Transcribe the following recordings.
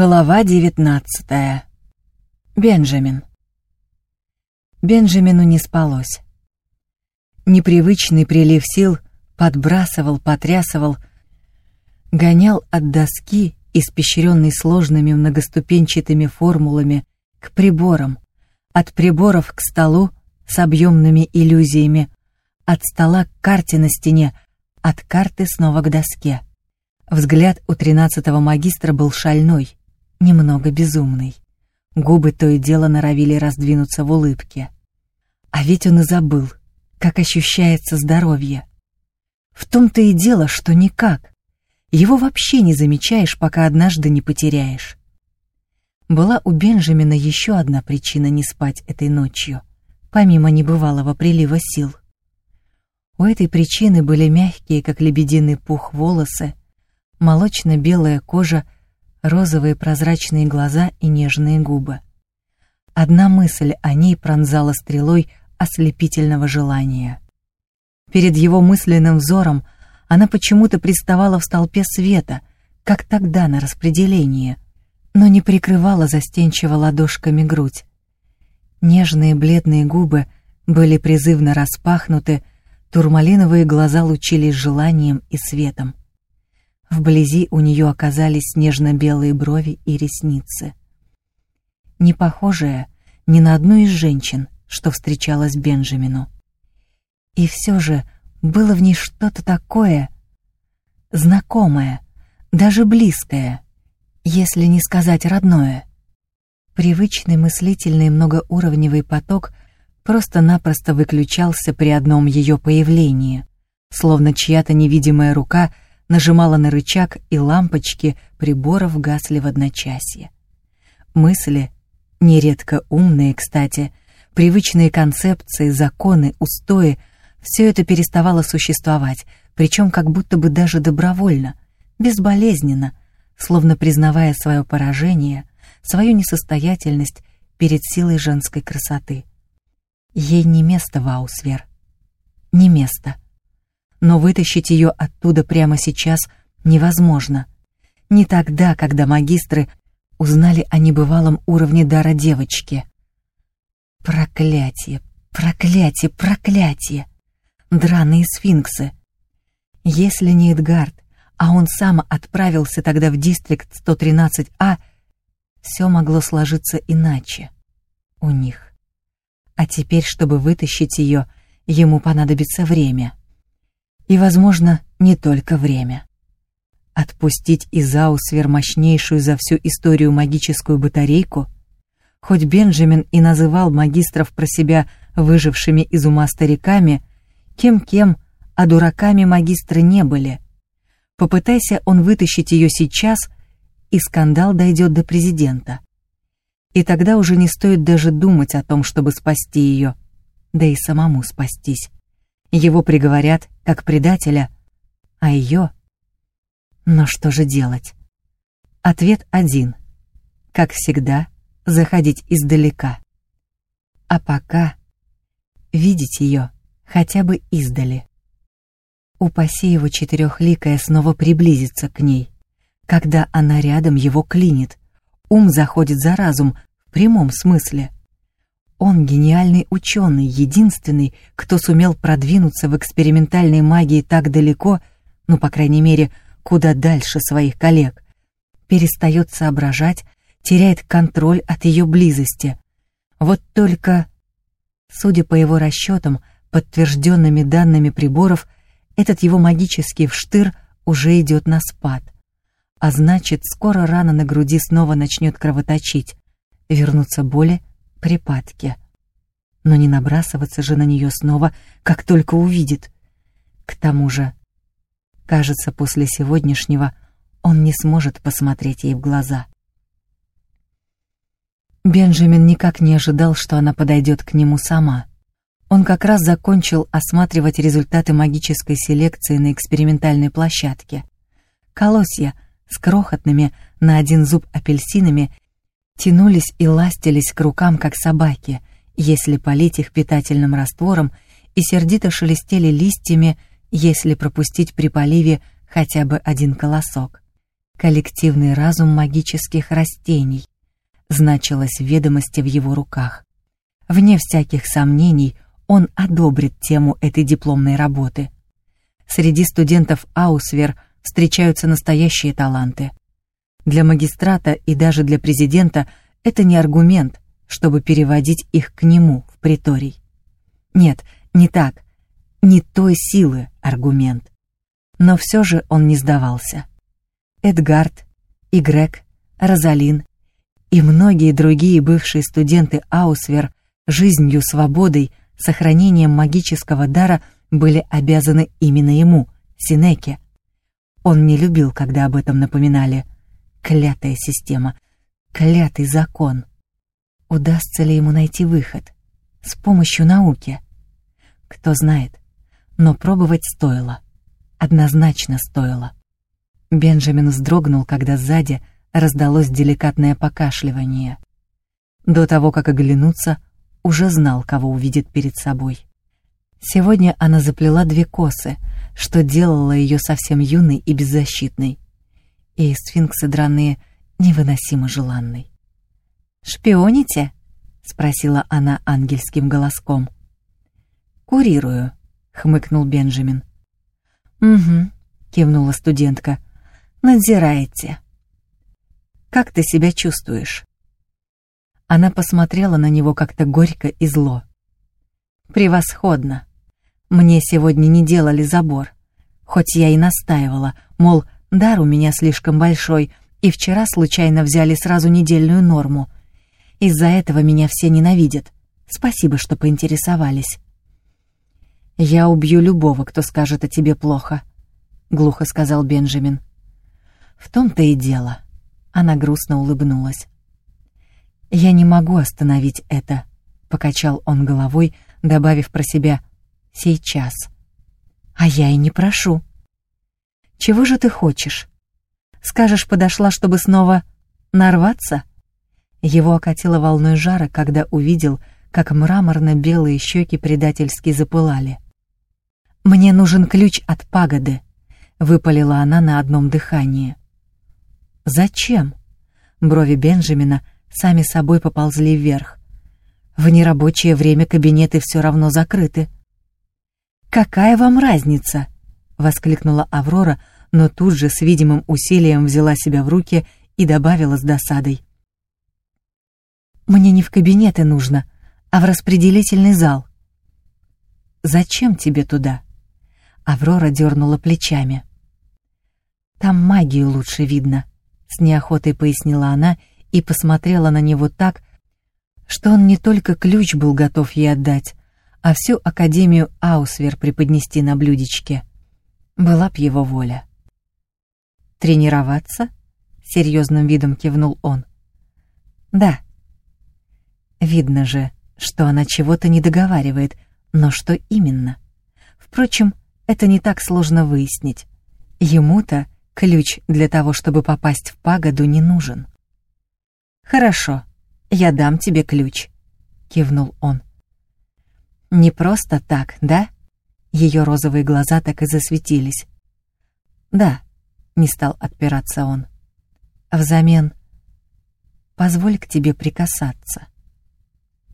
Глава девятнадцатая. Бенджамин. Бенджамину не спалось. Непривычный прилив сил подбрасывал, потрясывал, гонял от доски, испещренной сложными многоступенчатыми формулами, к приборам, от приборов к столу с объемными иллюзиями, от стола к карте на стене, от карты снова к доске. Взгляд у тринадцатого магистра был шальной, немного безумный. Губы то и дело норовили раздвинуться в улыбке. А ведь он и забыл, как ощущается здоровье. В том-то и дело, что никак. Его вообще не замечаешь, пока однажды не потеряешь. Была у Бенджамина еще одна причина не спать этой ночью, помимо небывалого прилива сил. У этой причины были мягкие, как лебединый пух, волосы, молочно-белая кожа розовые прозрачные глаза и нежные губы. Одна мысль о ней пронзала стрелой ослепительного желания. Перед его мысленным взором она почему-то приставала в столпе света, как тогда на распределении, но не прикрывала застенчиво ладошками грудь. Нежные бледные губы были призывно распахнуты, турмалиновые глаза лучились желанием и светом. Вблизи у нее оказались нежно-белые брови и ресницы. Не похожая ни на одну из женщин, что встречалась Бенджамину. И все же было в ней что-то такое знакомое, даже близкое, если не сказать родное. Привычный мыслительный многоуровневый поток просто-напросто выключался при одном ее появлении, словно чья-то невидимая рука — нажимала на рычаг, и лампочки приборов гасли в одночасье. Мысли, нередко умные, кстати, привычные концепции, законы, устои — все это переставало существовать, причем как будто бы даже добровольно, безболезненно, словно признавая свое поражение, свою несостоятельность перед силой женской красоты. Ей не место в Аусвер. Не место — но вытащить ее оттуда прямо сейчас невозможно. Не тогда, когда магистры узнали о небывалом уровне дара девочки. Проклятие, проклятие, проклятие! Драные сфинксы! Если не Эдгард, а он сам отправился тогда в дистрикт 113А, все могло сложиться иначе. У них. А теперь, чтобы вытащить ее, ему понадобится время. И, возможно, не только время. Отпустить из Аусвер мощнейшую за всю историю магическую батарейку? Хоть Бенджамин и называл магистров про себя выжившими из ума стариками, кем-кем, а дураками магистры не были. Попытайся он вытащить ее сейчас, и скандал дойдет до президента. И тогда уже не стоит даже думать о том, чтобы спасти ее, да и самому спастись. Его приговорят как предателя, а ее... Но что же делать? Ответ один. Как всегда, заходить издалека. А пока видеть ее хотя бы издали. Упаси его четырехликая снова приблизиться к ней. Когда она рядом, его клинит. Ум заходит за разум в прямом смысле. Он гениальный ученый, единственный, кто сумел продвинуться в экспериментальной магии так далеко, ну, по крайней мере, куда дальше своих коллег. Перестает соображать, теряет контроль от ее близости. Вот только, судя по его расчетам, подтвержденными данными приборов, этот его магический вштыр уже идет на спад. А значит, скоро рана на груди снова начнет кровоточить, вернутся боли, припадке. Но не набрасываться же на нее снова, как только увидит. К тому же, кажется, после сегодняшнего он не сможет посмотреть ей в глаза. Бенджамин никак не ожидал, что она подойдет к нему сама. Он как раз закончил осматривать результаты магической селекции на экспериментальной площадке. Колосья с крохотными на один зуб апельсинами тянулись и ластились к рукам, как собаки, если полить их питательным раствором, и сердито шелестели листьями, если пропустить при поливе хотя бы один колосок. коллективный разум магических растений, значилось в ведомости в его руках. Вне всяких сомнений, он одобрит тему этой дипломной работы. Среди студентов Аусвер встречаются настоящие таланты. Для магистрата и даже для президента это не аргумент, чтобы переводить их к нему в приторий. Нет, не так, не той силы аргумент. Но все же он не сдавался. Эдгард, и Грег, Розалин и многие другие бывшие студенты Аусвер жизнью, свободой, сохранением магического дара были обязаны именно ему, Синеке. Он не любил, когда об этом напоминали. Клятая система, клятый закон. Удастся ли ему найти выход? С помощью науки? Кто знает. Но пробовать стоило. Однозначно стоило. Бенджамин вздрогнул, когда сзади раздалось деликатное покашливание. До того, как оглянуться, уже знал, кого увидит перед собой. Сегодня она заплела две косы, что делало ее совсем юной и беззащитной. И сфинксы драные невыносимо желанной. «Шпионите?» — спросила она ангельским голоском. «Курирую», — хмыкнул Бенджамин. «Угу», — кивнула студентка надзираете. Как ты себя чувствуешь?» Она посмотрела на него как-то горько и зло. «Превосходно. Мне сегодня не делали забор, хоть я и настаивала, мол, дар у меня слишком большой, и вчера случайно взяли сразу недельную норму. Из-за этого меня все ненавидят. Спасибо, что поинтересовались». «Я убью любого, кто скажет о тебе плохо», — глухо сказал Бенджамин. В том-то и дело. Она грустно улыбнулась. Я не могу остановить это, покачал он головой, добавив про себя: сейчас. А я и не прошу. Чего же ты хочешь? Скажешь, подошла, чтобы снова нарваться? Его окатило волной жара, когда увидел, как мраморно-белые щеки предательски запылали. «Мне нужен ключ от пагоды», — выпалила она на одном дыхании. Зачем? Брови Бенджамина сами собой поползли вверх. В нерабочее время кабинеты все равно закрыты. Какая вам разница? Воскликнула Аврора, но тут же с видимым усилием взяла себя в руки и добавила с досадой: Мне не в кабинеты нужно, а в распределительный зал. Зачем тебе туда? Аврора дернула плечами. Там магию лучше видно с неохотой пояснила она и посмотрела на него так, что он не только ключ был готов ей отдать, а всю Академию Аусвер преподнести на блюдечке. Была б его воля. «Тренироваться?» — серьезным видом кивнул он. «Да». Видно же, что она чего-то не договаривает, но что именно? Впрочем, это не так сложно выяснить. Ему-то Ключ для того, чтобы попасть в пагоду, не нужен. «Хорошо, я дам тебе ключ», — кивнул он. «Не просто так, да?» Ее розовые глаза так и засветились. «Да», — не стал отпираться он. «Взамен позволь к тебе прикасаться».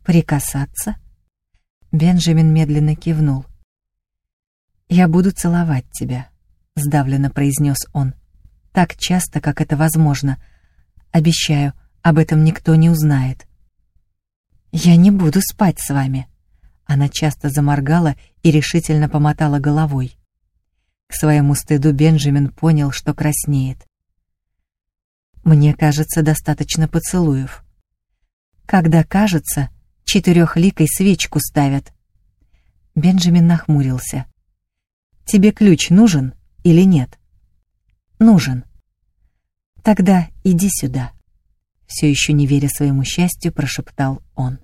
«Прикасаться?» Бенджамин медленно кивнул. «Я буду целовать тебя», — сдавленно произнес он. «Так часто, как это возможно. Обещаю, об этом никто не узнает». «Я не буду спать с вами». Она часто заморгала и решительно помотала головой. К своему стыду Бенджамин понял, что краснеет. «Мне кажется, достаточно поцелуев». «Когда кажется, четырехликой свечку ставят». Бенджамин нахмурился. «Тебе ключ нужен?» или нет? Нужен. Тогда иди сюда. Все еще не веря своему счастью, прошептал он.